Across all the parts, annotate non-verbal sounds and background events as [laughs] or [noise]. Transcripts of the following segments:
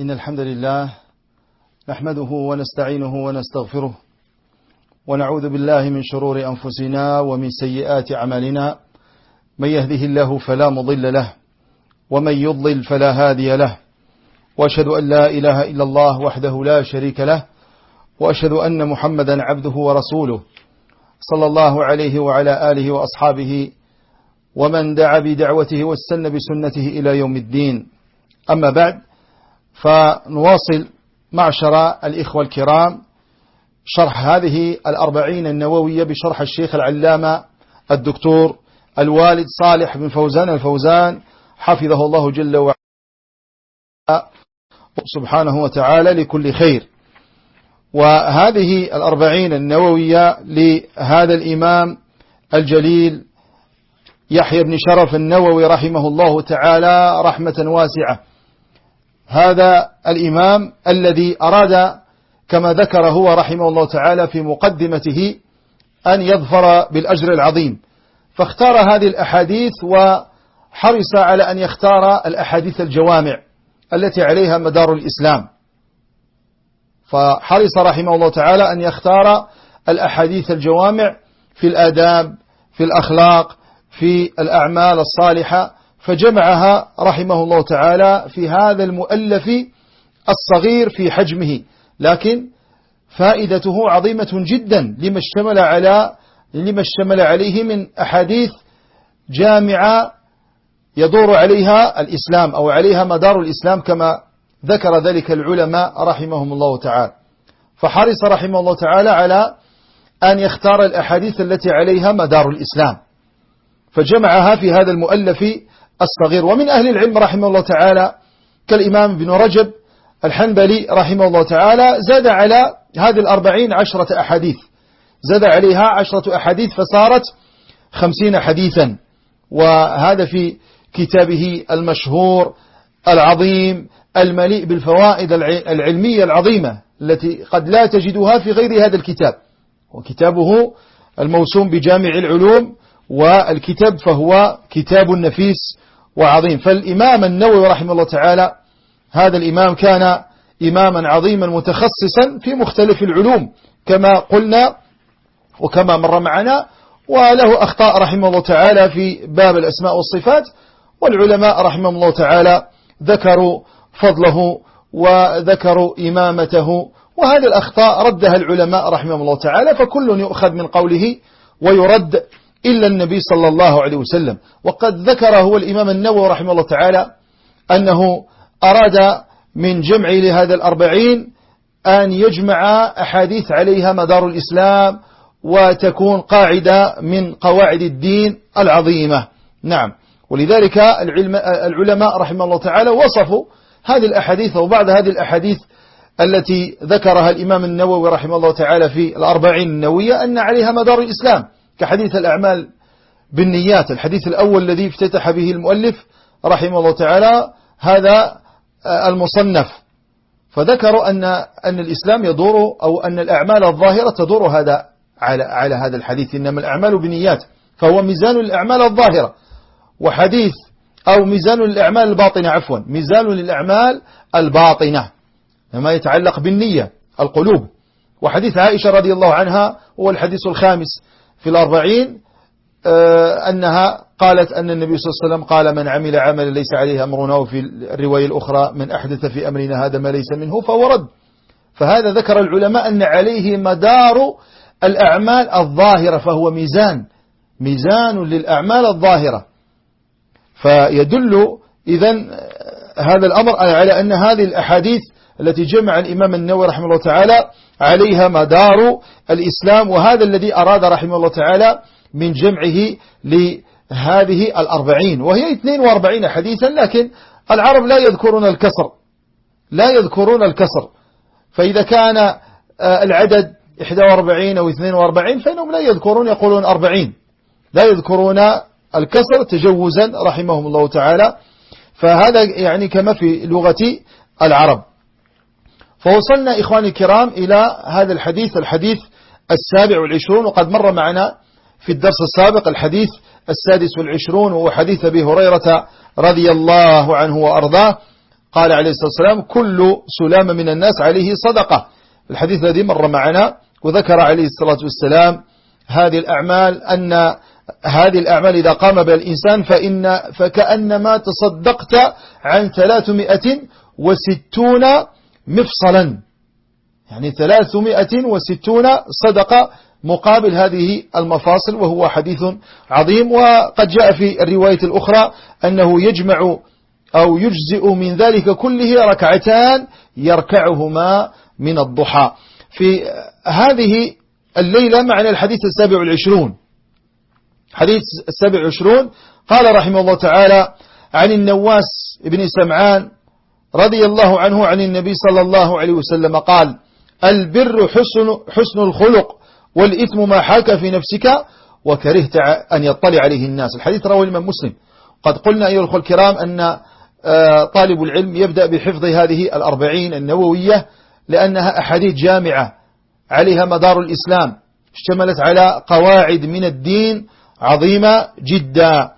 إن الحمد لله نحمده ونستعينه ونستغفره ونعوذ بالله من شرور أنفسنا ومن سيئات أعمالنا. من يهده الله فلا مضل له ومن يضلل فلا هادي له. وأشهد أن لا إله إلا الله وحده لا شريك له وأشهد أن محمدا عبده ورسوله صلى الله عليه وعلى آله وأصحابه ومن دعا بدعوته واستنى بسنته إلى يوم الدين. أما بعد فنواصل معشر الإخوة الكرام شرح هذه الأربعين النووية بشرح الشيخ العلامة الدكتور الوالد صالح بن فوزان الفوزان حفظه الله جل وعلا سبحانه وتعالى لكل خير. وهذه الأربعين النووية لهذا الإمام الجليل يحيى بن شرف النووي رحمه الله تعالى رحمة واسعة. هذا الإمام الذي أراد كما ذكر هو رحمه الله تعالى في مقدمته أن يظفر بالأجر العظيم. فاختار هذه الأحاديث وحرص على أن يختار الأحاديث الجوامع التي عليها مدار الإسلام. فحرص رحمه الله تعالى أن يختار الأحاديث الجوامع في الآداب في الأخلاق في الأعمال الصالحة فجمعها رحمه الله تعالى في هذا المؤلف الصغير في حجمه. لكن فائدته عظيمة جدا لما اشتمل على لما اشتمل عليه من أحاديث جامعة يدور عليها الإسلام أو عليها مدار الإسلام كما ذكر ذلك العلماء رحمهم الله تعالى. فحرص رحمه الله تعالى على أن يختار الأحاديث التي عليها مدار الإسلام. فجمعها في هذا المؤلف الصغير. ومن أهل العلم رحمه الله تعالى كالإمام ابن رجب الحنبلي رحمه الله تعالى زاد على هذه الأربعين عشرة أحاديث. زاد عليها عشرة أحاديث فصارت خمسين حديثا. وهذا في كتابه المشهور العظيم المليء بالفوائد العلمية العظيمة التي قد لا تجدها في غير هذا الكتاب. وكتابه الموسوم بجامع العلوم والكتاب فهو كتاب نفيس وعظيم. فالإمام النووي رحمه الله تعالى هذا الإمام كان إماما عظيما متخصصا في مختلف العلوم كما قلنا وكما مر معنا وله أخطاء رحمه الله تعالى في باب الأسماء والصفات والعلماء رحمه الله تعالى ذكروا فضله وذكروا إمامته وهذه الأخطاء ردها العلماء رحمه الله تعالى فكل يؤخذ من قوله ويرد إلا النبي صلى الله عليه وسلم. وقد ذكر هو الإمام النووي رحمه الله تعالى أنه أراد من جمع لهذا الأربعين أن يجمع أحاديث عليها مدار الإسلام وتكون قاعدة من قواعد الدين العظيمة. نعم. ولذلك العلماء رحمه الله تعالى وصفوا هذه الأحاديث أو بعض هذه الأحاديث التي ذكرها الإمام النووي رحمه الله تعالى في الأربعين النووية أن عليها مدار الإسلام. كحديث الأعمال بالنيات الحديث الأول الذي افتتح به المؤلف رحمه الله تعالى هذا المصنف. فذكروا أن أن الإسلام يدور أو أن الأعمال الظاهرة تدور هذا على على هذا الحديث. إنما الأعمال بنيات فهو ميزان الأعمال الظاهرة. وحديث أو ميزان للأعمال الباطنة عفوا ميزان للأعمال الباطنة ما يتعلق بالنية القلوب. وحديث عائشة رضي الله عنها هو الحديث الخامس. في الأربعين أنها قالت أن النبي صلى الله عليه وسلم قال من عمل عملا ليس عليه أمرنا وفي الرواية الأخرى من أحدث في أمرنا هذا ما ليس منه فهو رد. فهذا ذكر العلماء أن عليه مدار الأعمال الظاهرة فهو ميزان ميزان للأعمال الظاهرة. فيدل إذا هذا الأمر على أن هذه الأحاديث التي جمع الإمام النووي رحمه الله تعالى عليها مدار الإسلام وهذا الذي أراد رحمه الله تعالى من جمعه لهذه الأربعين. وهي 42 حديثا لكن العرب لا يذكرون الكسر. لا يذكرون الكسر. فإذا كان العدد 41 أو 42 فإنهم لا يذكرون يقولون 40 لا يذكرون الكسر تجوزا رحمهم الله تعالى. فهذا يعني كما في لغة العرب. فوصلنا إخواني الكرام إلى هذا الحديث الحديث السابع والعشرون وقد مر معنا في الدرس السابق الحديث السادس والعشرون وهو حديث أبي هريرة رضي الله عنه وأرضاه. قال عليه الصلاة والسلام كل سلام من الناس عليه صدقة. الحديث الذي مر معنا وذكر عليه الصلاة والسلام هذه الأعمال أن هذه الأعمال إذا قام بها الإنسان فإن فكأنما تصدقت عن 360 مفصلا. يعني 360 صدقة مقابل هذه المفاصل وهو حديث عظيم. وقد جاء في الرواية الأخرى أنه يجمع أو يجزئ من ذلك كله ركعتان يركعهما من الضحى. في هذه الليلة معنى الحديث السابع والعشرون. حديث السابع والعشرون قال رحمه الله تعالى عن النواس بن سمعان رضي الله عنه عن النبي صلى الله عليه وسلم قال البر حسن, حسن الخلق والإثم ما حاك في نفسك وكرهت أن يطلع عليه الناس. الحديث رواه الإمام مسلم. قد قلنا أيها الأخوة الكرام أن آه، طالب العلم يبدأ بحفظ هذه الأربعين النووية لأنها أحاديث جامعة عليها مدار الإسلام اشتملت على قواعد من الدين عظيمة جدا.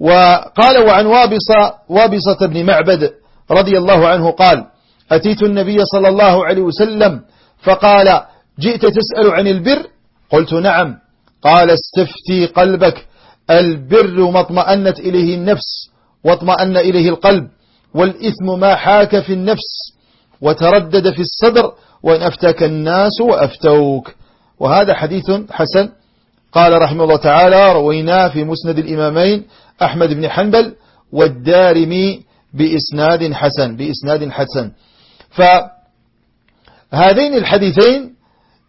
وقال وعن وابصة, وابصة بن معبد رضي الله عنه قال أتيت النبي صلى الله عليه وسلم فقال جئت تسأل عن البر؟ قلت نعم. قال استفتي قلبك. البر ما اطمأنت إليه النفس واطمأن إليه القلب والإثم ما حاك في النفس وتردد في الصدر وإن أفتك الناس وأفتوك. وهذا حديث حسن. قال رحمه الله تعالى رويناه في مسند الإمامين أحمد بن حنبل والدارمي بإسناد حسن بإسناد حسن. فهذين الحديثين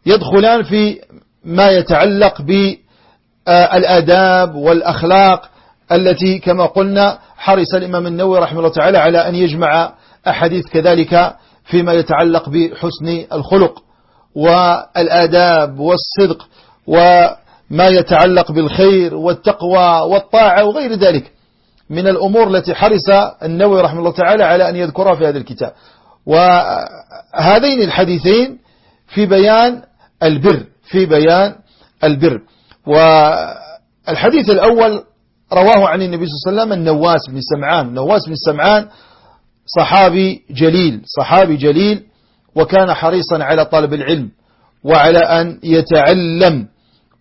يدخلان في ما يتعلق بالآداب والأخلاق التي كما قلنا حرص الإمام النووي رحمه الله تعالى على أن يجمع أحاديث كذلك فيما يتعلق بحسن الخلق والآداب والصدق وما يتعلق بالخير والتقوى والطاعة وغير ذلك. من الأمور التي حرص النووي رحمه الله تعالى على أن يذكرها في هذا الكتاب. وهذين الحديثين في بيان البر في بيان البر. والحديث الأول رواه عن النبي صلى الله عليه وسلم النواس بن سمعان. النواس بن سمعان صحابي جليل صحابي جليل وكان حريصا على طلب العلم وعلى أن يتعلم.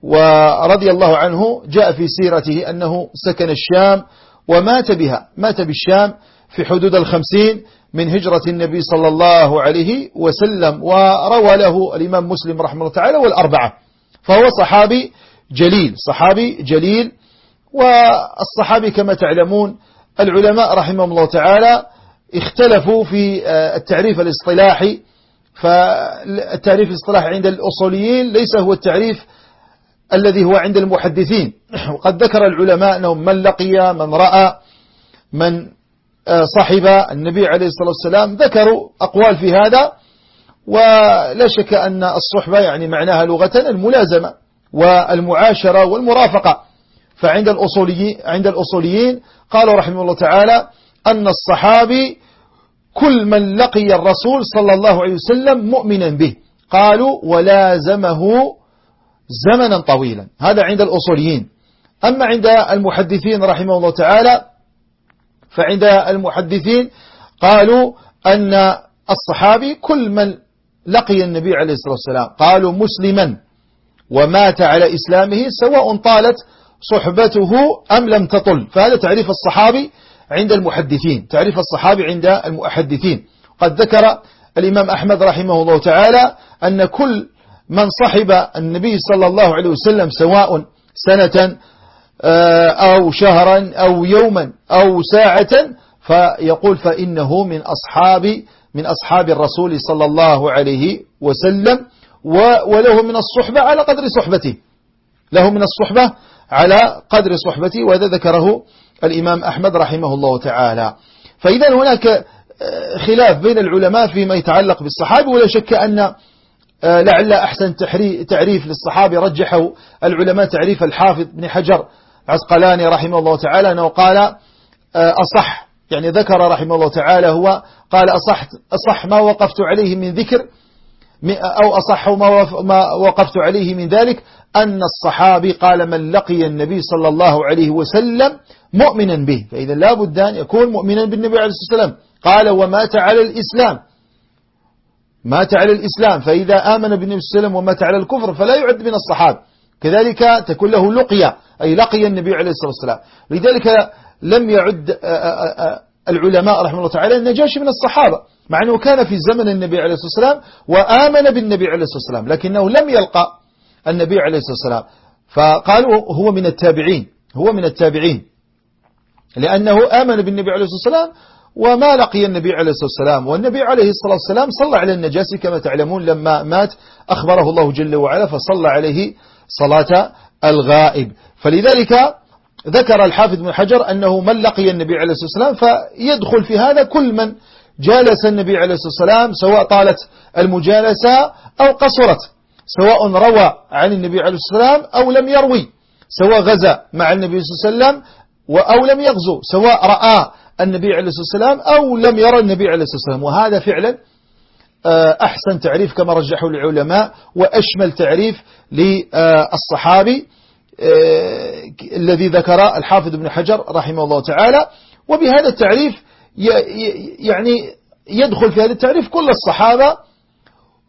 ورضي الله عنه جاء في سيرته أنه سكن الشام ومات بها مات بالشام في حدود الخمسين من هجرة النبي صلى الله عليه وسلم وروى له الإمام مسلم رحمه الله تعالى والأربعة. فهو صحابي جليل صحابي جليل والصحابي كما تعلمون العلماء رحمهم الله تعالى اختلفوا في آه، التعريف الاصطلاحي. فالتعريف الاصطلاحي عند الأصوليين ليس هو التعريف الذي هو عند المحدثين. [clears throat] وقد ذكر العلماء أنهم من لقي من رأى من آه، صحب النبي عليه الصلاة والسلام ذكروا أقوال في هذا. ولا شك أن الصحبة يعني معناها لغة الملازمة والمعاشرة والمرافقة. فعند الأصوليين, عند الأصوليين قالوا رحمه الله تعالى أن الصحابي كل من لقي الرسول صلى الله عليه وسلم مؤمنا به. قالوا ولازمه زمنا طويلا. هذا عند الأصوليين. أما عند المحدثين رحمه الله تعالى فعند المحدثين قالوا أن الصحابي كل من لقي النبي عليه الصلاة والسلام قالوا مسلما ومات على إسلامه سواء طالت صحبته أم لم تطل. فهذا تعريف الصحابي عند المحدثين تعريف الصحابي عند المحدثين. قد ذكر الإمام أحمد رحمه الله تعالى أن كل من صحب النبي صلى الله عليه وسلم سواء سنة آه، أو شهرا أو يوما أو ساعة فيقول فإنه من أصحاب من أصحاب الرسول صلى الله عليه وسلم وله من الصحبة على قدر صحبته. له من الصحبة على قدر صحبته وهذا ذكره الإمام أحمد رحمه الله تعالى. فإذا هناك آه، خلاف بين العلماء فيما يتعلق بالصحابة ولا شك أن لعل أحسن تعريف للصحابي. رجحه العلماء تعريف الحافظ بن حجر عسقلاني رحمه الله تعالى أنه قال آه، أصح يعني ذكر رحمه الله تعالى هو قال أصح, أصح ما وقفت عليه من ذكر أو أصح ما وقفت عليه من ذلك أن الصحابي قال من لقي النبي صلى الله عليه وسلم مؤمنا به. فإذا لا بد أن يكون مؤمنا بالنبي عليه الصلاة والسلام. قال ومات على الإسلام. مات على الإسلام فإذا آمن بالنبي صلى الله عليه وسلم ومات على الكفر فلا يعد من الصحابة. كذلك تكون له لقية أي لقي النبي عليه الصلاة والسلام. لذلك لم يعد آه، آه، آه، العلماء رحمه الله تعالى النجاشي من الصحابة مع أنه كان في زمن النبي عليه الصلاة والسلام وآمن بالنبي عليه الصلاة والسلام لكنه لم يلقى النبي عليه الصلاة والسلام. فقالوا هو من التابعين هو من التابعين. لأنه آمن بالنبي عليه الصلاة والسلام وما لقي النبي عليه الصلاة والسلام. والنبي عليه الصلاة والسلام صلى على النجاسي كما تعلمون لما مات أخبره الله جل وعلا فصلى عليه صلاة الغائب. فلذلك ذكر الحافظ بن حجر أنه من لقي النبي عليه الصلاة والسلام فيدخل في هذا كل من جالس النبي عليه الصلاة والسلام سواء طالت المجالسة أو قصرت سواء روى عن النبي عليه الصلاة والسلام أو لم يروي سواء غزا مع النبي صلى الله عليه وسلم أو لم يغزو سواء رأى النبي عليه الصلاة والسلام أو لم يرى النبي عليه الصلاة والسلام. وهذا فعلا آه، أحسن تعريف كما رجحه العلماء وأشمل تعريف للصحابي آه، الذي ذكر الحافظ ابن حجر رحمه الله تعالى. وبهذا التعريف يعني يدخل في هذا التعريف كل الصحابة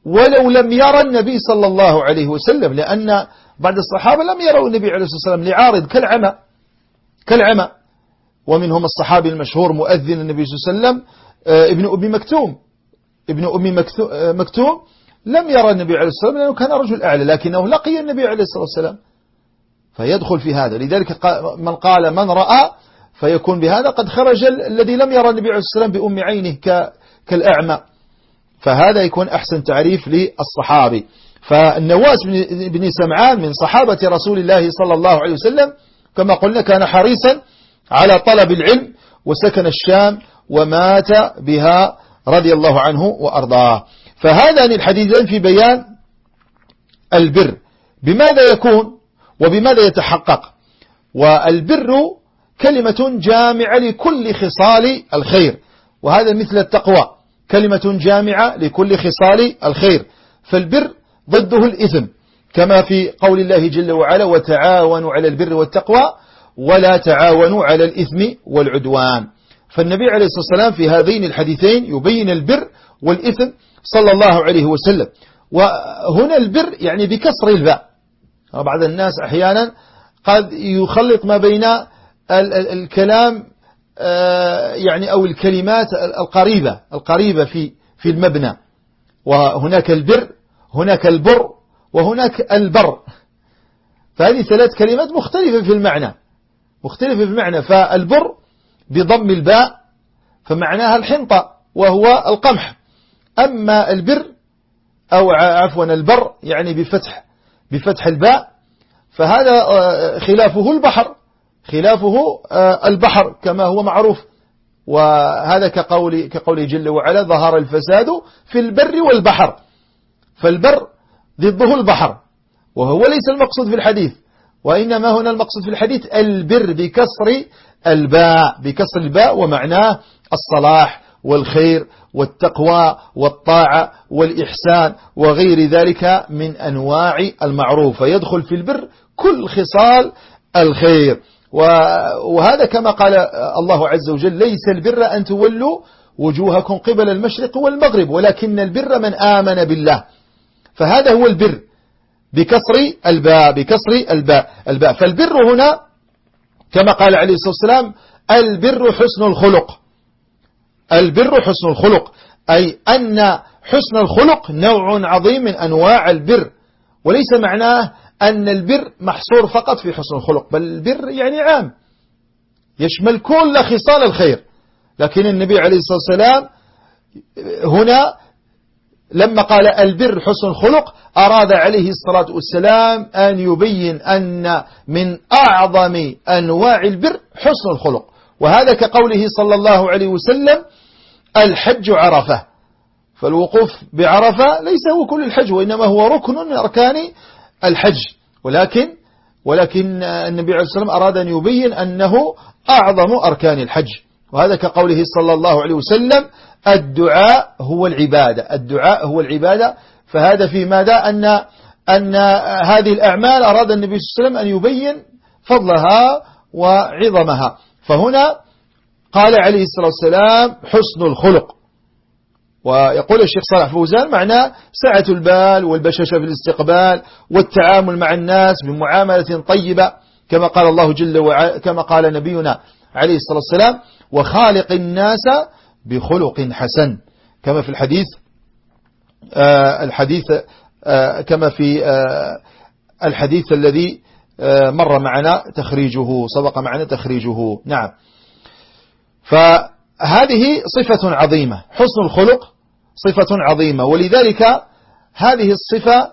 ولو لم يرى النبي صلى الله عليه وسلم لأن بعض الصحابة لم يروا النبي عليه الصلاة والسلام لعارض كالعمى كالعمى. ومنهم الصحابي المشهور مؤذن النبي صلى الله عليه وسلم آه، ابن أبي مكتوم. ابن أبي آه، مكتوم لم يرى النبي عليه الصلاة والسلام لأنه كان رجل أعلى لكنه لقي النبي عليه الصلاة والسلام. فيدخل في هذا. لذلك من قال من رأى فيكون بهذا قد خرج الذي لم يرى النبي عليه الصلاة والسلام بأم عينه كالأعمى. فهذا يكون أحسن تعريف للصحابي. فالنواس بن سمعان من صحابة رسول الله صلى الله عليه وسلم كما قلنا كان حريصا على طلب العلم وسكن الشام ومات بها رضي الله عنه وأرضاه. فهذان الحديثان في بيان البر. بماذا يكون وبماذا يتحقق؟ والبر كلمة جامعة لكل خصال الخير. وهذا مثل التقوى. كلمة جامعة لكل خصال الخير. فالبر ضده الإثم. كما في قول الله جل وعلا وتعاونوا على البر والتقوى ولا تعاونوا على الإثم والعدوان. فالنبي عليه الصلاة والسلام في هذين الحديثين يبين البر والإثم صلى الله عليه وسلم. وهنا البر يعني بكسر الباء. بعض الناس أحيانا قد يخلط ما بين الكلام آه، يعني أو الكلمات القريبة القريبة في في المبنى. وهناك البر هناك البر وهناك البر. فهذه ثلاث كلمات مختلفة في المعنى. مختلفة في المعنى فالبر بضم الباء فمعناها الحنطة وهو القمح. أما البر أو عفوا البر يعني بفتح بفتح الباء فهذا آه، خلافه البحر خلافه آه، البحر كما هو معروف. وهذا كقول كقوله جل وعلا ظهر الفساد في البر والبحر. فالبر ضده البحر وهو ليس المقصود في الحديث. وإنما هنا المقصود في الحديث البر بكسر الباء بكسر الباء ومعناه الصلاح والخير والتقوى والطاعة والإحسان وغير ذلك من أنواع المعروف. فيدخل في البر كل خصال الخير. وهذا كما قال الله عز وجل ليس البر أن تولوا وجوهكم قبل المشرق والمغرب ولكن البر من آمن بالله. فهذا هو البر. بكسر الباء بكسر الباء الباء. فالبر هنا كما قال عليه الصلاة والسلام البر حسن الخلق. البر حسن الخلق. أي أن حسن الخلق نوع عظيم من أنواع البر. وليس معناه أن البر محصور فقط في حسن الخلق بل البر يعني عام. يشمل كل خصال الخير. لكن النبي عليه الصلاة والسلام هنا لما قال البر حسن الخلق أراد عليه الصلاة والسلام أن يبين أن من أعظم أنواع البر حسن الخلق. وهذا كقوله صلى الله عليه وسلم الحج عرفة. فالوقوف بعرفة ليس هو كل الحج وإنما هو ركن من أركان الحج. ولكن ولكن النبي عليه الصلاة والسلام أراد أن يبين أنه أعظم أركان الحج. وهذا كقوله صلى الله عليه وسلم الدعاء هو العبادة. الدعاء هو العبادة. فهذا في ماذا؟ أن أن هذه الأعمال أراد النبي صلى الله عليه وسلم أن يبين فضلها وعظمها. فهنا قال عليه الصلاة والسلام حسن الخلق. ويقول الشيخ صالح فوزان معناه سعة البال والبشاشة في الاستقبال والتعامل مع الناس بمعاملة طيبة كما قال الله جل وعلا كما قال نبينا عليه الصلاة والسلام وخالق الناس بخلق حسن. كما في الحديث آه الحديث آه كما في آه الحديث الذي مر معنا تخريجه سبق معنا تخريجه. نعم. فهذه صفة عظيمة. حسن الخلق صفة عظيمة. ولذلك هذه الصفة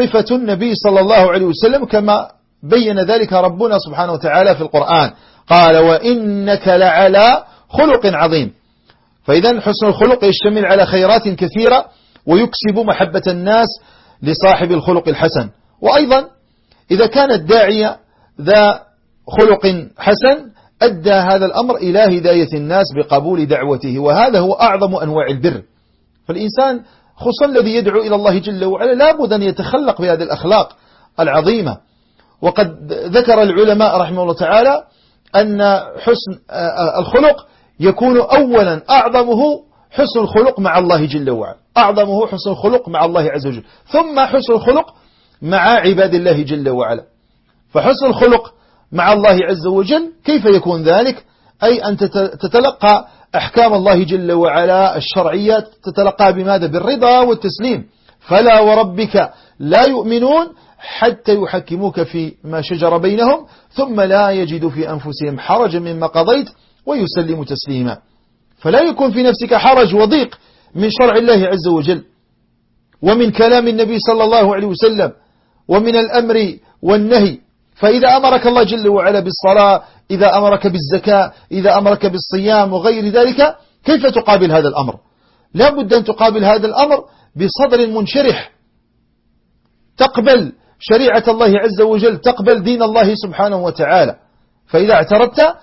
صفة النبي صلى الله عليه وسلم كما بين ذلك ربنا سبحانه وتعالى في القرآن. قال وإنك لعلى خلق عظيم. فإذا حسن الخلق يشتمل على خيرات كثيرة ويكسب محبة الناس لصاحب الخلق الحسن. وأيضا إذا كان الداعية ذا خلق حسن أدى هذا الأمر إلى هداية الناس بقبول دعوته. وهذا هو أعظم أنواع البر. فالإنسان خصوصا الذي يدعو إلى الله جل وعلا لابد أن يتخلق بهذه الأخلاق العظيمة. وقد ذكر العلماء رحمه الله تعالى أن حسن الخلق يكون أولا أعظمه حسن الخلق مع الله جل وعلا. أعظمه حسن الخلق مع الله عز وجل. ثم حسن الخلق مع عباد الله جل وعلا. فحسن الخلق مع الله عز وجل كيف يكون ذلك؟ أي أن تتلقى أحكام الله جل وعلا الشرعية تتلقى بماذا؟ بالرضا والتسليم. فلا وربك لا يؤمنون حتى يحكموك في ما شجر بينهم ثم لا يجد في أنفسهم حرجا مما قضيت ويسلم تسليما. فلا يكون في نفسك حرج وضيق من شرع الله عز وجل ومن كلام النبي صلى الله عليه وسلم ومن الأمر والنهي. فإذا أمرك الله جل وعلا بالصلاة إذا أمرك بالزكاة إذا أمرك بالصيام وغير ذلك كيف تقابل هذا الأمر؟ لا بد أن تقابل هذا الأمر بصدر منشرح. تقبل شريعة الله عز وجل تقبل دين الله سبحانه وتعالى. فإذا اعترضت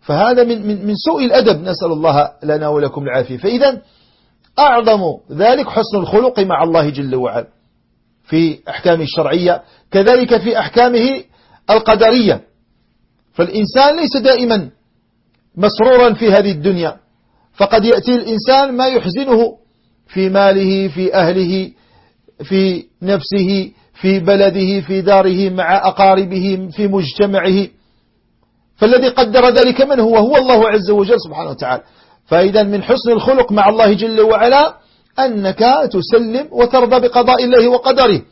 فهذا من, من, من سوء الأدب. نسأل الله لنا ولكم العافية. فإذا أعظم ذلك حسن الخلق مع الله جل وعلا في أحكامه الشرعية كذلك في أحكامه القدرية. فالإنسان ليس دائما مسرورا في هذه الدنيا. فقد يأتي الإنسان ما يحزنه في ماله في أهله في نفسه في بلده في داره مع أقاربه في مجتمعه. فالذي قدر ذلك من هو؟ هو الله عز وجل سبحانه وتعالى. فإذا من حسن الخلق مع الله جل وعلا أنك تسلم وترضى بقضاء الله وقدره.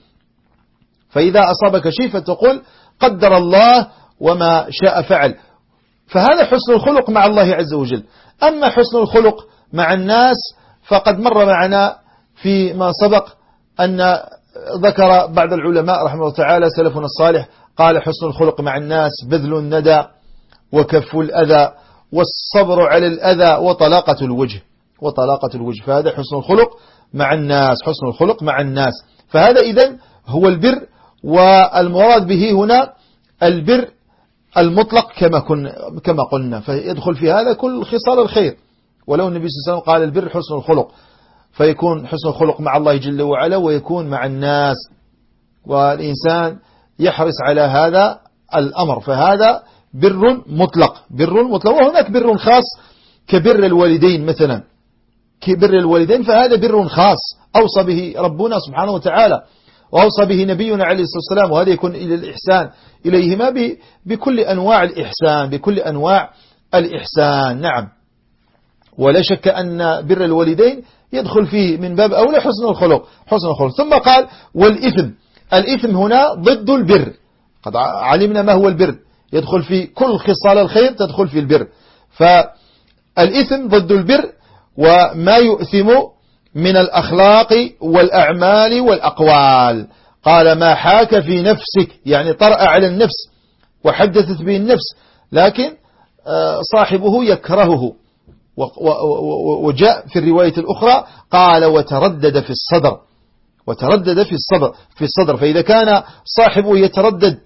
فإذا أصابك شيء فتقول قدر الله وما شاء فعل. فهذا حسن الخلق مع الله عز وجل. أما حسن الخلق مع الناس فقد مر معنا فيما سبق أن ذكر بعض العلماء رحمه الله تعالى سلفنا الصالح قال حسن الخلق مع الناس بذل الندى وكف الأذى والصبر على الأذى وطلاقة الوجه. وطلاقة الوجه فهذا حسن الخلق مع الناس حسن الخلق مع الناس. فهذا إذن هو البر والمراد به هنا البر المطلق كما كنا كما قلنا. فيدخل في هذا كل خصال الخير. ولو النبي صلى الله عليه وسلم قال البر حسن الخلق. فيكون حسن الخلق مع الله جل وعلا ويكون مع الناس. والإنسان يحرص على هذا الأمر. فهذا بر مطلق. بر مطلق. وهناك بر خاص كبر الوالدين مثلا. كبر الوالدين فهذا بر خاص. أوصى به ربنا سبحانه وتعالى. وأوصى به نبينا عليه الصلاة والسلام. وهذا يكون إلى الإحسان. إليهما بكل أنواع الإحسان. بكل أنواع الإحسان. نعم. ولا شك أن بر الوالدين يدخل فيه من باب أولى حسن الخلق حسن الخلق. ثم قال والإثم. الإثم هنا ضد البر. قد علمنا ما هو البر. يدخل في كل خصال الخير تدخل في البر. فالإثم ضد البر وما يؤثم من الأخلاق والأعمال والأقوال. قال ما حاك في نفسك يعني طرأ على النفس وحدثت به النفس لكن آه، صاحبه يكرهه. وجاء في الرواية الأخرى قال وتردد في الصدر. وتردد في الصدر في الصدر. فإذا كان صاحبه يتردد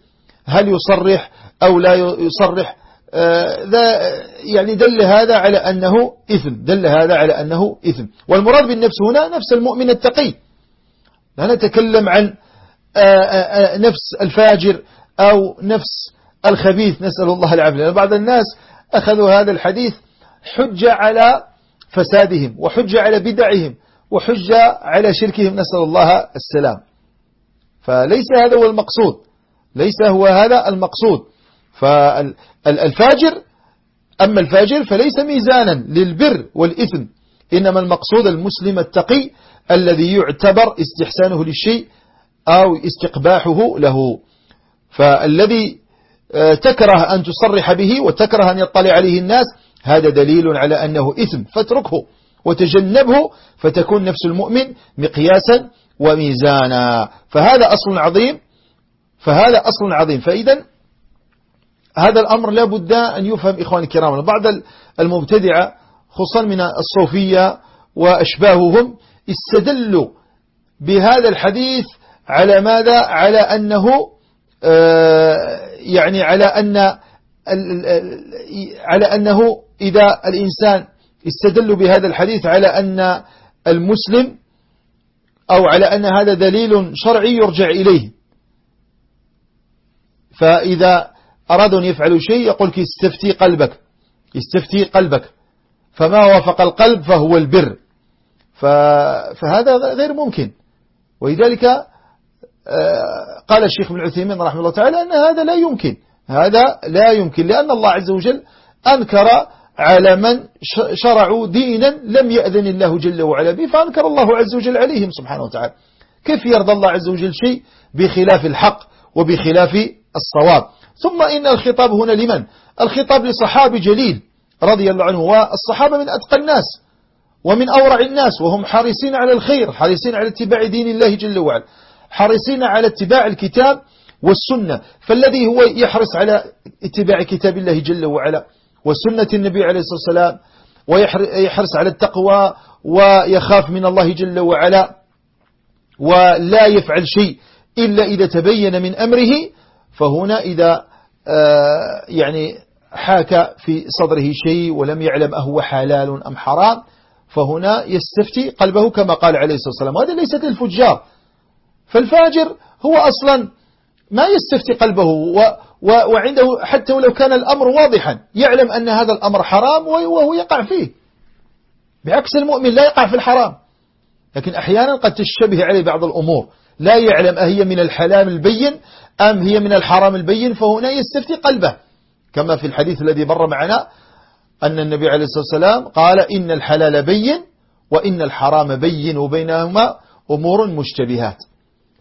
هل يصرح أو لا يصرح آه، ذا يعني دل هذا على أنه إثم دل هذا على أنه إثم. والمراد بالنفس هنا نفس المؤمن التقي. لا نتكلم عن آه، آه، نفس الفاجر أو نفس الخبيث نسأل الله العافية. بعض الناس أخذوا هذا الحديث حجة على فسادهم وحجة على بدعهم وحجة على شركهم. نسأل الله السلام. فليس هذا هو المقصود. ليس هو هذا المقصود. فالفاجر أما الفاجر فليس ميزانا للبر والإثم إنما المقصود المسلم التقي الذي يعتبر استحسانه للشيء أو استقباحه له. فالذي آه، تكره أن تصرح به وتكره أن يطلع عليه الناس هذا دليل على أنه إثم فاتركه وتجنبه فتكون نفس المؤمن مقياسا وميزانا. فهذا أصل عظيم فهذا أصل عظيم. فإذا هذا الأمر لا بد أن يفهم إخواني الكرام. بعض المبتدعة خصوصا من الصوفية وأشباههم استدلوا بهذا الحديث على ماذا؟ على أنه آه، يعني على أن على أنه إذا الإنسان استدلوا بهذا الحديث على أن المسلم أو على أن هذا دليل شرعي يرجع إليه. فإذا أرادوا أن يفعلوا شيء يقول استفتي قلبك استفتي قلبك. فما وافق القلب فهو البر. فهذا غير ممكن. ولذلك آه، قال الشيخ ابن عثيمين رحمه الله تعالى أن هذا لا يمكن. هذا لا يمكن لأن الله عز وجل أنكر على من شرعوا دينا لم يأذن الله جل وعلا به فأنكر الله عز وجل عليهم سبحانه وتعالى. كيف يرضى الله عز وجل شيء؟ بخلاف الحق وبخلاف الصواب. ثم إن الخطاب هنا لمن؟ الخطاب لصحابي جليل رضي الله عنه والصحابة من أتقى الناس ومن أورع الناس وهم حريصين على الخير حريصين على اتباع دين الله جل وعلا حريصين على اتباع الكتاب والسنة فالذي هو يحرص على اتباع كتاب الله جل وعلا وسنة النبي عليه الصلاة والسلام ويحرص على التقوى ويخاف من الله جل وعلا ولا يفعل شيء إلا إذا تبين من أمره فهنا إذا آه، يعني حاك في صدره شيء ولم يعلم أهو حلال أم حرام فهنا يستفتي قلبه كما قال عليه الصلاة والسلام وهذا ليست الفجار فالفاجر هو أصلا ما يستفتي قلبه و و وعنده حتى ولو كان الأمر واضحا يعلم أن هذا الأمر حرام وهو يقع فيه. بعكس المؤمن لا يقع في الحرام. لكن أحيانا قد تشتبه عليه بعض الأمور. لا يعلم أهي من الحلال البين أم هي من الحرام البين فهنا يستفتي قلبه. كما في الحديث الذي مر معنا أن النبي عليه الصلاة والسلام قال إن الحلال بين وإن الحرام بين وبينهما أمور مشتبهات.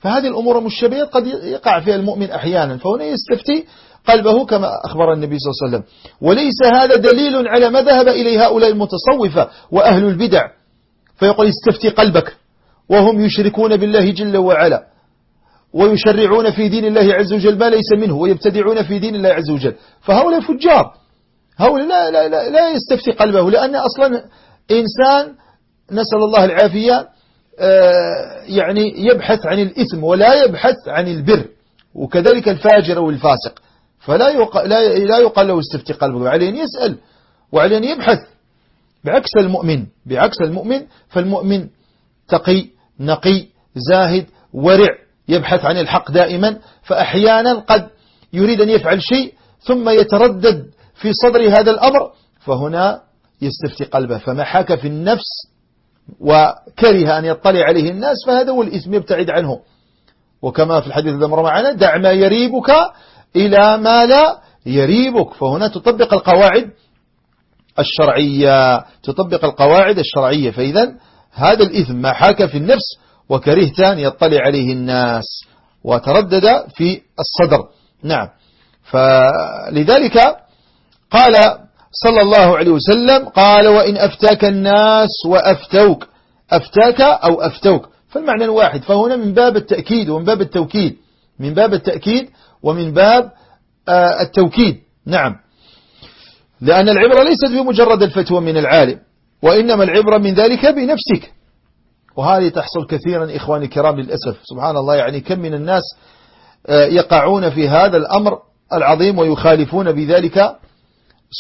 فهذه الأمور المشتبهات قد يقع فيها المؤمن أحيانا فهنا يستفتي قلبه كما أخبر النبي صلى الله عليه وسلم. وليس هذا دليل على ما ذهب إليه هؤلاء المتصوفة وأهل البدع. فيقول استفتي قلبك. وهم يشركون بالله جل وعلا. ويشرعون في دين الله عز وجل ما ليس منه ويبتدعون في دين الله عز وجل. فهؤلاء فجار. هؤلاء لا, لا, لا, لا يستفتي قلبه لأن أصلا إنسان نسأل الله العافية يعني يبحث عن الإثم ولا يبحث عن البر وكذلك الفاجر والفاسق فلا يقال, لا يقال له استفتي قلبه عليه أن يسأل وعليه أن يبحث. بعكس المؤمن بعكس المؤمن فالمؤمن تقي نقي زاهد ورع يبحث عن الحق دائما فأحيانا قد يريد أن يفعل شيء ثم يتردد في صدر هذا الأمر فهنا يستفتي قلبه فما حاك في النفس وكره أن يطلع عليه الناس فهذا هو الإثم يبتعد عنه وكما في الحديث الذي مر معنا دع ما يريبك إلى ما لا يريبك. فهنا تطبق القواعد الشرعية تطبق القواعد الشرعية. فإذا هذا الإثم ما حاك في النفس وكرهت أن يطلع عليه الناس وتردد في الصدر. نعم. فلذلك قال صلى الله عليه وسلم قال وإن أفتاك الناس وأفتوك أفتاك أو أفتوك. فالمعنى واحد فهنا من باب التأكيد ومن باب التوكيد. من باب التأكيد ومن باب آه، التوكيد. نعم. لأن العبرة ليست بمجرد الفتوى من العالم وإنما العبرة من ذلك بنفسك. وهذه تحصل كثيرا إخواني الكرام للأسف. سبحان الله يعني كم من الناس آه، يقعون في هذا الأمر العظيم ويخالفون بذلك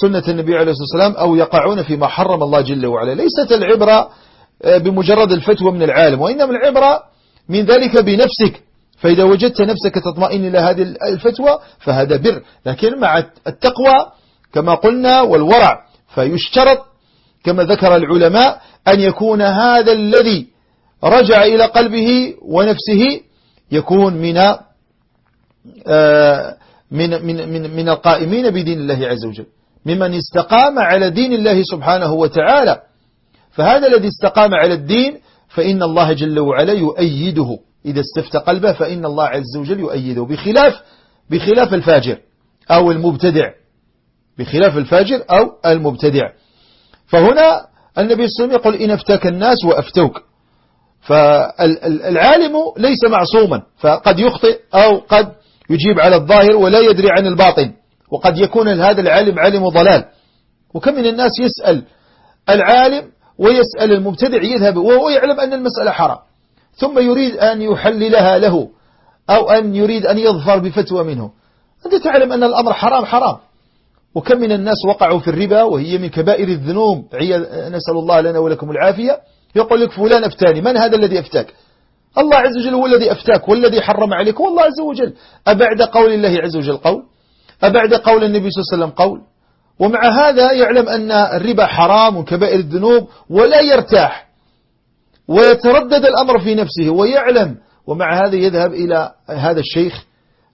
سنة النبي عليه الصلاة والسلام أو يقعون فيما حرم الله جل وعلا. ليست العبرة آه، بمجرد الفتوى من العالم وإنما العبرة من ذلك بنفسك. فإذا وجدت نفسك تطمئن إلى هذه الفتوى فهذا بر. لكن مع التقوى كما قلنا والورع فيشترط كما ذكر العلماء أن يكون هذا الذي رجع إلى قلبه ونفسه يكون من آه، من من من من القائمين بدين الله عز وجل. ممن استقام على دين الله سبحانه وتعالى. فهذا الذي استقام على الدين فإن الله جل وعلا يؤيده. إذا استفت قلبه فإن الله عز وجل يؤيده. بخلاف بخلاف الفاجر أو المبتدع. بخلاف الفاجر أو المبتدع. فهنا النبي صلى الله عليه وسلم يقول إن أفتاك الناس وأفتوك. فالعالم ليس معصوما فقد يخطئ أو قد يجيب على الظاهر ولا يدري عن الباطن. وقد يكون هذا العالم عالم ضلال. وكم من الناس يسأل العالم ويسأل المبتدع يذهب وهو يعلم أن المسألة حرام. ثم يريد أن يحللها له أو أن يريد أن يظفر بفتوى منه. أنت تعلم أن الأمر حرام حرام. وكم من الناس وقعوا في الربا وهي من كبائر الذنوب. نسأل الله لنا ولكم العافية. يقول لك فلان أفتاني من هذا الذي أفتاك؟ الله عز وجل هو الذي أفتاك والذي حرم عليك والله عز وجل. أبعد قول الله عز وجل؟ قول أبعد قول النبي صلى الله عليه وسلم قول. ومع هذا يعلم أن الربا حرام وكبائر الذنوب ولا يرتاح ويتردد الأمر في نفسه ويعلم. ومع هذا يذهب إلى هذا الشيخ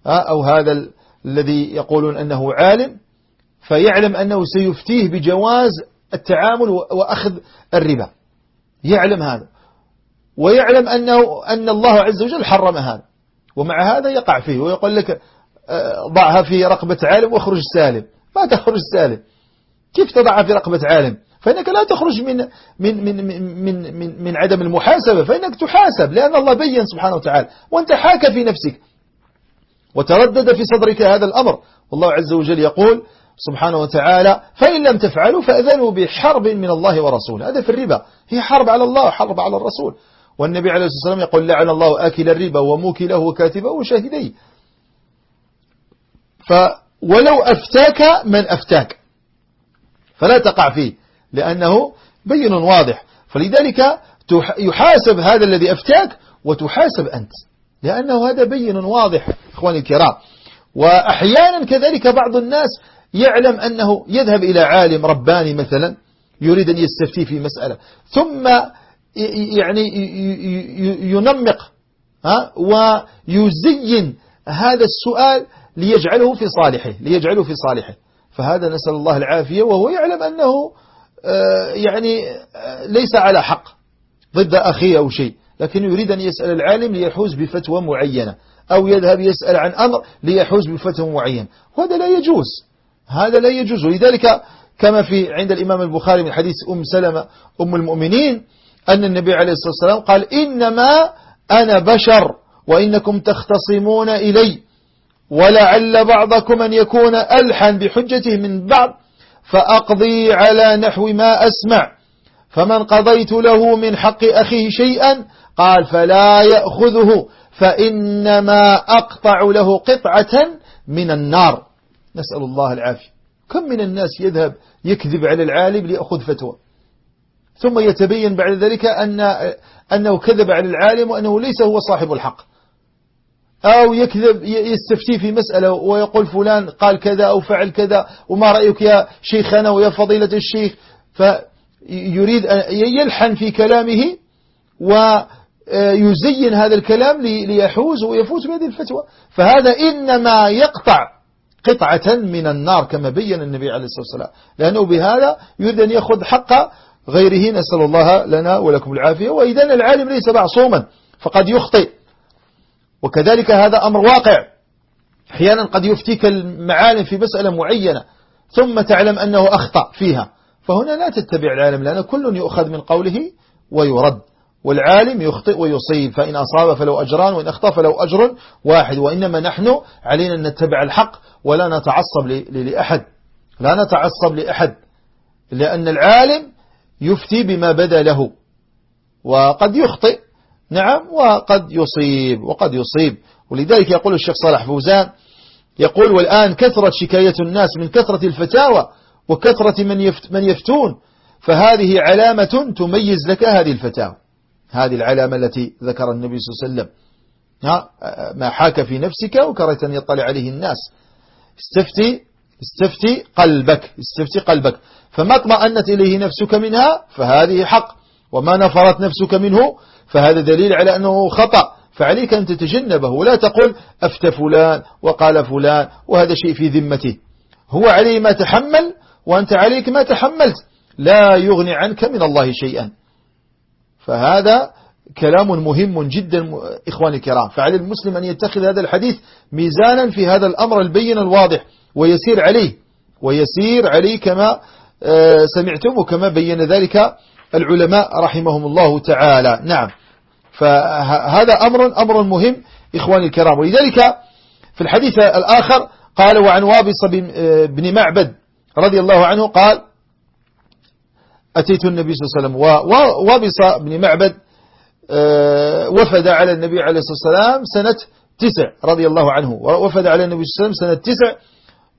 أو هذا الذي يقولون أنه عالم فيعلم أنه سيفتيه بجواز التعامل وأخذ الربا. يعلم هذا. ويعلم أنه أن الله عز وجل حرم هذا. ومع هذا يقع فيه ويقول لك آه، ضعها في رقبة عالم واخرج سالم. ما تخرج سالم. كيف تضعها في رقبة عالم؟ فإنك لا تخرج من من من من من, من عدم المحاسبة فإنك تحاسب لأن الله بين سبحانه وتعالى. وأنت حاك في نفسك. وتردد في صدرك هذا الأمر. والله عز وجل يقول سبحانه وتعالى فإن لم تفعلوا فأذنوا بحرب من الله ورسوله. هذا في الربا. هي حرب على الله وحرب على الرسول. والنبي عليه الصلاة والسلام يقول لعن الله آكل الربا وموكله وكاتبه وشاهديه. فولو أفتاك من أفتاك. فلا تقع فيه لأنه بين واضح. فلذلك يحاسب هذا الذي أفتاك وتحاسب أنت لأنه هذا بين واضح إخواني الكرام. وأحيانا كذلك بعض الناس يعلم أنه يذهب إلى عالم رباني مثلا يريد أن يستفتي في مسألة ثم يعني ينمق ويزين هذا السؤال ليجعله في صالحه ليجعله في صالحه. فهذا نسأل الله العافية وهو يعلم أنه آه، يعني آه، ليس على حق ضد أخيه أو شيء لكن يريد أن يسأل العالم ليحوز بفتوى معينة أو يذهب يسأل عن أمر ليحوز بفتوى معينة وهذا لا يجوز هذا لا يجوز. ولذلك كما في عند الإمام البخاري من حديث أم سلمة أم المؤمنين أن النبي عليه الصلاة والسلام قال إنما أنا بشر وإنكم تختصمون إلي. ولعل بعضكم أن يكون ألحن بحجته من بعض فأقضي على نحو ما أسمع. فمن قضيت له من حق أخيه شيئا قال فلا يأخذه فإنما أقطع له قطعة من النار. نسأل الله العافية. كم من الناس يذهب يكذب على العالم ليأخذ فتوى؟ ثم يتبين بعد ذلك أن أنه كذب على العالم وأنه ليس هو صاحب الحق. أو يكذب يستفتي في مسألة ويقول فلان قال كذا أو فعل كذا وما رأيك يا شيخنا ويا فضيلة الشيخ؟ فيريد أن يلحن في كلامه ويزين هذا الكلام ليحوز ويفوز بهذه الفتوى. فهذا إنما يقطع قطعة من النار كما بين النبي عليه الصلاة والسلام. لأنه بهذا يريد أن يأخذ حق غيره. نسأل الله لنا ولكم العافية. وإذا العالم ليس معصوما فقد يخطئ. وكذلك هذا أمر واقع. أحيانا قد يفتيك المعالم في مسألة معينة ثم تعلم أنه أخطأ فيها. فهنا لا تتبع العالم لأن كل يؤخذ من قوله ويرد. والعالم يخطئ ويصيب فإن أصاب فلو أجران وإن أخطأ فلو أجر واحد. وإنما نحن علينا أن نتبع الحق ولا نتعصب لأحد. لا نتعصب لأحد لأن العالم يفتي بما بدا له وقد يخطئ. نعم وقد يصيب وقد يصيب. ولذلك يقول الشيخ صالح فوزان يقول والآن كثرة شكاية الناس من كثرة الفتاوى وكثرة من, من يفتون فهذه علامة تميز لك هذه الفتاوى. هذه العلامة التي ذكر النبي صلى الله عليه وسلم. ما حاك في نفسك وكرهت أن يطلع عليه الناس. استفتي استفتي قلبك استفتي قلبك. فما اطمأنت إليه نفسك منها فهذه حق. وما نفرت نفسك منه فهذا دليل على أنه خطأ. فعليك أن تتجنبه. ولا تقول أفت فلان وقال فلان وهذا شيء في ذمته هو عليه ما تحمل وأنت عليك ما تحملت. لا يغني عنك من الله شيئا. فهذا كلام مهم جدا إخواني الكرام. فعلى المسلم أن يتخذ هذا الحديث ميزانا في هذا الأمر البين الواضح ويسير عليه. ويسير عليه كما آه، سمعتم وكما بين ذلك العلماء رحمهم الله تعالى. نعم. فهذا أمر أمر مهم إخواني الكرام. ولذلك في الحديث الآخر قال وعن وابص بن معبد رضي الله عنه قال أتيت النبي صلى الله عليه وسلم. ووابص بن معبد آه، وفد على النبي عليه الصلاة والسلام سنة تسع رضي الله عنه. وفد على النبي صلى الله عليه وسلم سنة تسع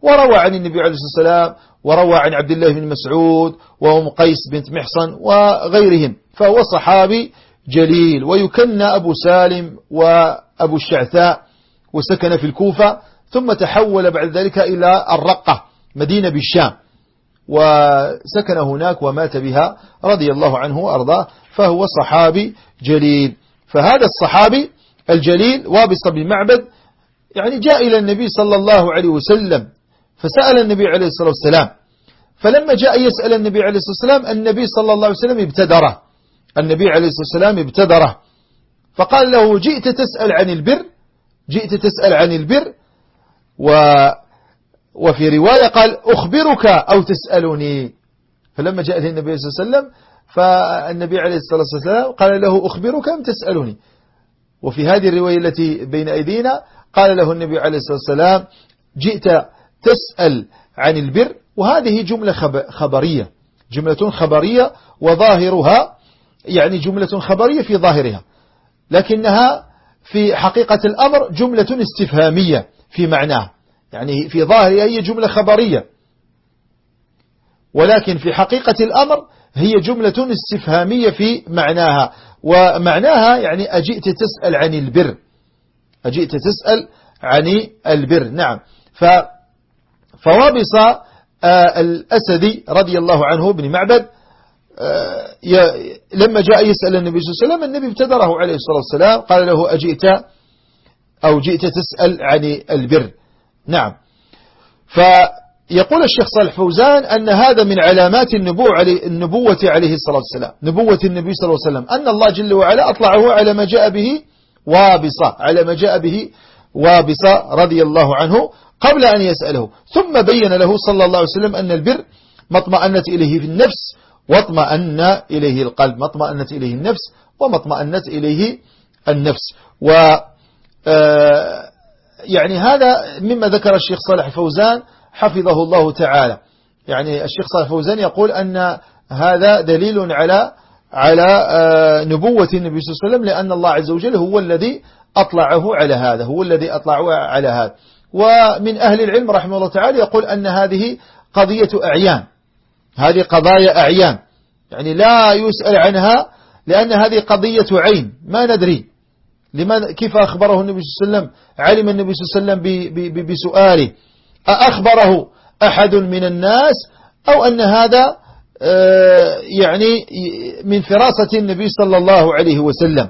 وروى عن النبي عليه الصلاة والسلام وروى عن عبد الله بن مسعود وأم قيس بنت محصن وغيرهم. فهو صحابي جليل. ويكنى أبو سالم وأبو الشعثاء وسكن في الكوفة ثم تحول بعد ذلك إلى الرقة مدينة بالشام. وسكن هناك ومات بها رضي الله عنه وأرضاه فهو صحابي جليل. فهذا الصحابي الجليل وابص بن معبد يعني جاء إلى النبي صلى الله عليه وسلم فسأل النبي عليه الصلاة والسلام. فلما جاء يسأل النبي عليه الصلاة والسلام النبي صلى الله عليه وسلم ابتدره. النبي عليه الصلاة والسلام ابتدره. فقال له جئت تسأل عن البر؟ جئت تسأل عن البر؟ و وفي رواية قال أخبرك أو تسألني. فلما جاء النبي صلى الله عليه وسلم فالنبي عليه الصلاة والسلام قال له أخبرك أم تسألني؟ وفي هذه الرواية التي بين أيدينا قال له النبي عليه الصلاة والسلام جئت تسأل عن البر؟ وهذه جملة خبرية. جملة خبرية وظاهرها يعني جملة خبرية في ظاهرها لكنها في حقيقة الأمر جملة استفهامية في معناه يعني في ظاهرها هي جملة خبرية. ولكن في حقيقة الأمر هي جملة استفهامية في معناها ومعناها يعني أجئت تسأل عن البر. أجئت تسأل عن البر نعم. فوابص آه، الأسدي رضي الله عنه بن معبد لما جاء يسأل النبي صلى الله عليه وسلم النبي ابتدره عليه الصلاة والسلام قال له أجئت أو جئت تسأل عن البر؟ نعم. فيقول الشيخ صالح فوزان أن هذا من علامات النبوة عليه النبوة عليه الصلاة والسلام نبوة النبي صلى الله عليه وسلم أن الله جل وعلا أطلعه على ما جاء به وابصة على ما جاء به وابصة رضي الله عنه قبل أن يسأله. ثم بين له صلى الله عليه وسلم أن البر ما اطمأنت إليه في النفس واطمأن إليه القلب ما اطمأنت إليه النفس وما اطمأنت إليه النفس. و آه، يعني هذا مما ذكر الشيخ صالح فوزان حفظه الله تعالى. يعني الشيخ صالح فوزان يقول أن هذا دليل على على آه، نبوة النبي صلى الله عليه وسلم لأن الله عز وجل هو الذي أطلعه على هذا هو الذي أطلعه على هذا. ومن أهل العلم رحمه الله تعالى يقول أن هذه قضية أعيان. هذه قضايا أعيان. يعني لا يسأل عنها لأن هذه قضية عين. ما ندري. لماذا كيف أخبره النبي صلى الله عليه وسلم؟ علم النبي صلى الله عليه وسلم بسؤاله. أخبره أحد من الناس؟ أو أن هذا آه، يعني من فراسة النبي صلى الله عليه وسلم.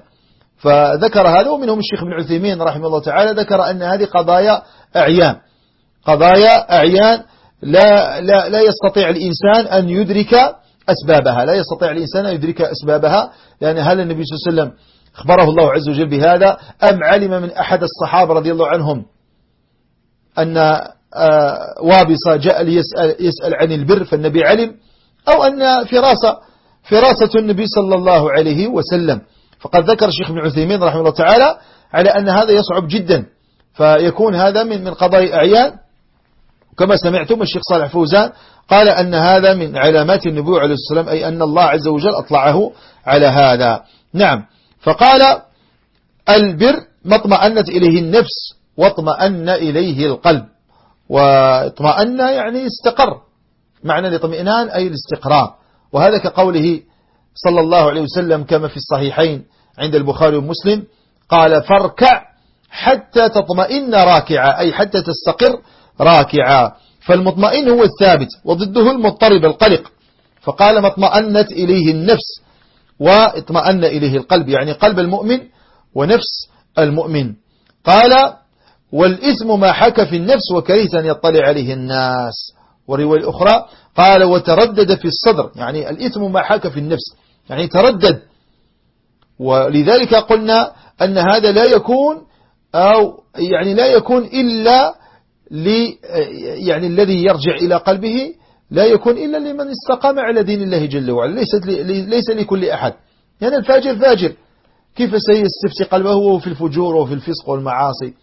فذكر هذا ومنهم الشيخ ابن عثيمين رحمه الله تعالى ذكر أن هذه قضايا أعيان. قضايا أعيان لا, لا, لا يستطيع الإنسان أن يدرك أسبابها. لا يستطيع الإنسان أن يدرك أسبابها. لأن هل النبي صلى الله عليه وسلم أخبره الله عز وجل بهذا؟ أم علم من أحد الصحابة رضي الله عنهم أن آه، وابصة جاء ليسأل يسأل عن البر فالنبي علم؟ أو أن فراسة فراسة النبي صلى الله عليه وسلم. فقد ذكر الشيخ ابن عثيمين رحمه الله تعالى على أن هذا يصعب جدا. فيكون هذا من من قضايا أعيان. كما سمعتم الشيخ صالح فوزان قال أن هذا من علامات النبوة عليه السلام أي أن الله عز وجل أطلعه على هذا. نعم. فقال البر ما اطمأنت إليه النفس واطمأن إليه القلب. واطمأن يعني استقر. معنى الاطمئنان أي الاستقرار. وهذا كقوله صلى الله عليه وسلم كما في الصحيحين عند البخاري ومسلم قال فاركع حتى تطمئن راكعا أي حتى تستقر راكعا فالمطمئن هو الثابت وضده المضطرب القلق. فقال ما اطمأنت إليه النفس واطمأن إليه القلب يعني قلب المؤمن ونفس المؤمن. قال والإثم ما حك في النفس وكرهت أن يطلع عليه الناس. والرواية الأخرى قال وتردد في الصدر يعني الإثم ما حك في النفس يعني تردد. ولذلك قلنا أن هذا لا يكون أو يعني لا يكون إلا ل يعني الذي يرجع إلى قلبه لا يكون إلا لمن استقام على دين الله جل وعلا ليست ليس لكل أحد. يعني الفاجر فاجر. كيف سيستفتي قلبه وهو في الفجور وفي الفسق والمعاصي؟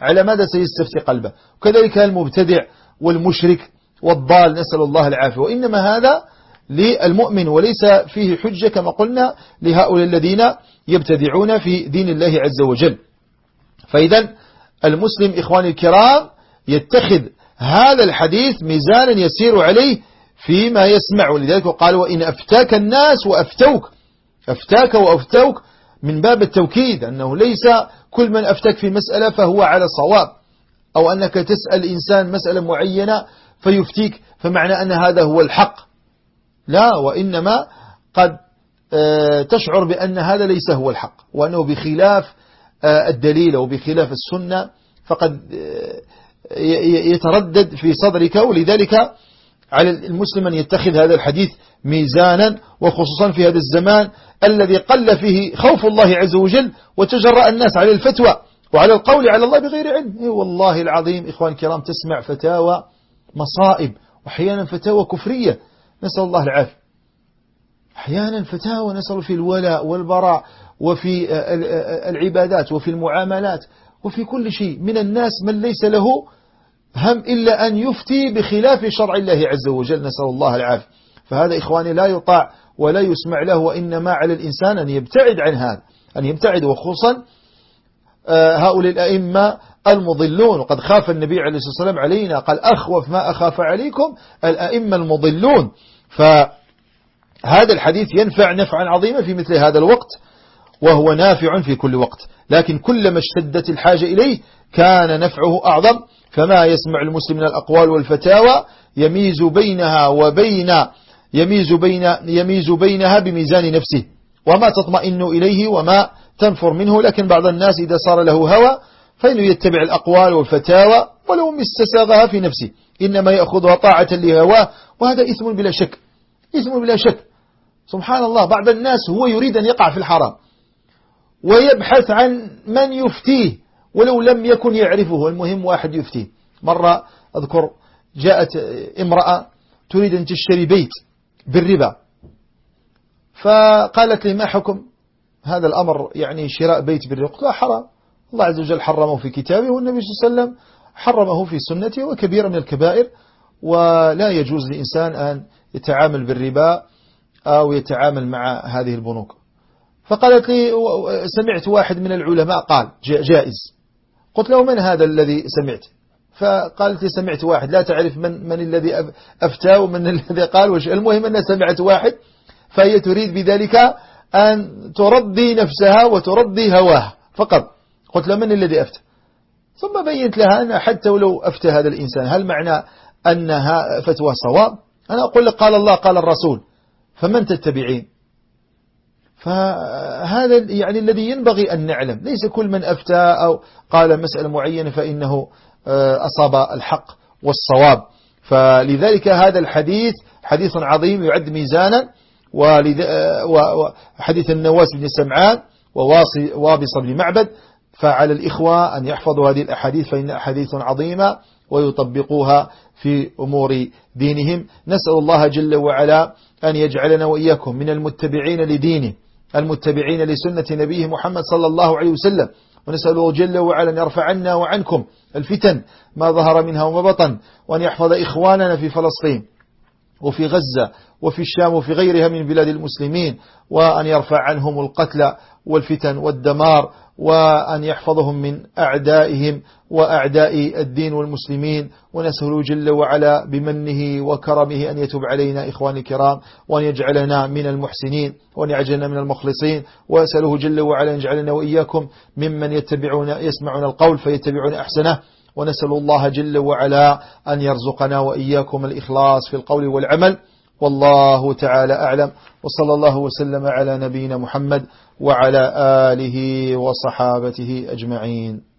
على ماذا سيستفتي قلبه؟ وكذلك المبتدع والمشرك والضال نسأل الله العافية. وإنما هذا للمؤمن وليس فيه حجة كما قلنا لهؤلاء الذين يبتدعون في دين الله عز وجل. فإذا المسلم إخواني الكرام يتخذ هذا الحديث ميزانا يسير عليه فيما يسمع. ولذلك قال وإن أفتاك الناس وأفتوك أفتاك وأفتوك من باب التوكيد أنه ليس كل من أفتاك في مسألة فهو على صواب. أو أنك تسأل إنسان مسألة معينة فيفتيك فمعنى أن هذا هو الحق. لا وإنما قد آه، تشعر بأن هذا ليس هو الحق وأنه بخلاف آه، الدليل وبخلاف السنة فقد آه، يتردد في صدرك ولذلك على المسلم أن يتخذ هذا الحديث ميزانا وخصوصا في هذا الزمان الذي قل فيه خوف الله عز وجل وتجرأ الناس على الفتوى وعلى القول على الله بغير علم. والله العظيم إخوان الكرام تسمع فتاوى مصائب وأحيانا فتاوى كفرية. نسأل الله العافية. أحيانا فتاوى نسأل في الولاء والبراء وفي العبادات وفي المعاملات وفي كل شيء. من الناس من ليس له هم إلا أن يفتي بخلاف شرع الله عز وجل نسأل الله العافية. فهذا إخواني لا يطاع ولا يسمع له وإنما على الإنسان أن يبتعد عن هذا أن يبتعد وخصوصا آه، هؤلاء الأئمة المضلون. وقد خاف النبي عليه الصلاة والسلام علينا قال أخوف ما أخاف عليكم الأئمة المضلون. فهذا الحديث ينفع نفعا عظيما في مثل هذا الوقت وهو نافع في كل وقت. لكن كلما اشتدت الحاجة إليه كان نفعه أعظم. فما يسمع المسلم من الأقوال والفتاوى يميز بينها وبين يميز, بين يميز بينها بميزان نفسه. وما تطمئن إليه وما تنفر منه لكن بعض الناس إذا صار له هوى فإنه يتبع الأقوال والفتاوى ولو مستساغها في نفسه. إنما يأخذها طاعة لهواه وهذا إثم بلا شك. إثم بلا شك. سبحان الله بعض الناس هو يريد أن يقع في الحرام ويبحث عن من يفتيه ولو لم يكن يعرفه. المهم واحد يفتيه مرة أذكر جاءت امرأة تريد أن تشتري بيت بالربا. فقالت لي ما حكم؟ هذا الأمر يعني شراء بيت بالربا. قلت لا حرام. الله عز وجل حرمه في كتابه والنبي صلى الله عليه وسلم حرمه في سنته وكبيرة من الكبائر. ولا يجوز لإنسان أن يتعامل بالربا أو يتعامل مع هذه البنوك. فقالت لي سمعت واحد من العلماء قال جائز. قلت له من هذا الذي سمعت؟ فقالت لي سمعت واحد. لا تعرف من, من الذي أفتى ومن [laughs] الذي قال وش. المهم أنها سمعت واحد فهي تريد بذلك أن ترضي نفسها وترضي هواها فقط. قلت له من الذي أفتى؟ ثم بينت لها أن حتى ولو أفتى هذا الإنسان هل معنى أنها فتوى صواب؟ أنا أقول لك قال الله قال الرسول فمن تتبعين؟ فهذا يعني الذي ينبغي أن نعلم. ليس كل من أفتى أو قال مسألة معينة فإنه آه، أصاب الحق والصواب. فلذلك هذا الحديث حديث عظيم يعد ميزانا وحديث النواس بن سمعان ووابص بن معبد. فعلى الإخوة أن يحفظوا هذه الأحاديث فإن أحاديث عظيمة ويطبقوها في أمور دينهم. نسأل الله جل وعلا أن يجعلنا وإياكم من المتبعين لدينه. المتبعين لسنة نبيه محمد صلى الله عليه وسلم. ونسأله جل وعلا أن يرفع عنا وعنكم الفتن ما ظهر منها وما بطن وأن يحفظ إخواننا في فلسطين وفي غزة وفي الشام وفي غيرها من بلاد المسلمين وأن يرفع عنهم القتل والفتن والدمار وأن يحفظهم من أعدائهم وأعداء الدين والمسلمين ونسأل جل وعلا بمنه وكرمه أن يتوب علينا إخواني الكرام وأن يجعلنا من المحسنين وأن يجعلنا من المخلصين وأسأله جل وعلا أن يجعلنا وإياكم ممن يتبعون يسمعون القول فيتبعون أحسنه ونسأل الله جل وعلا أن يرزقنا وإياكم الإخلاص في القول والعمل والله تعالى أعلم وصلى الله وسلم على نبينا محمد وعلى آله وصحابته أجمعين.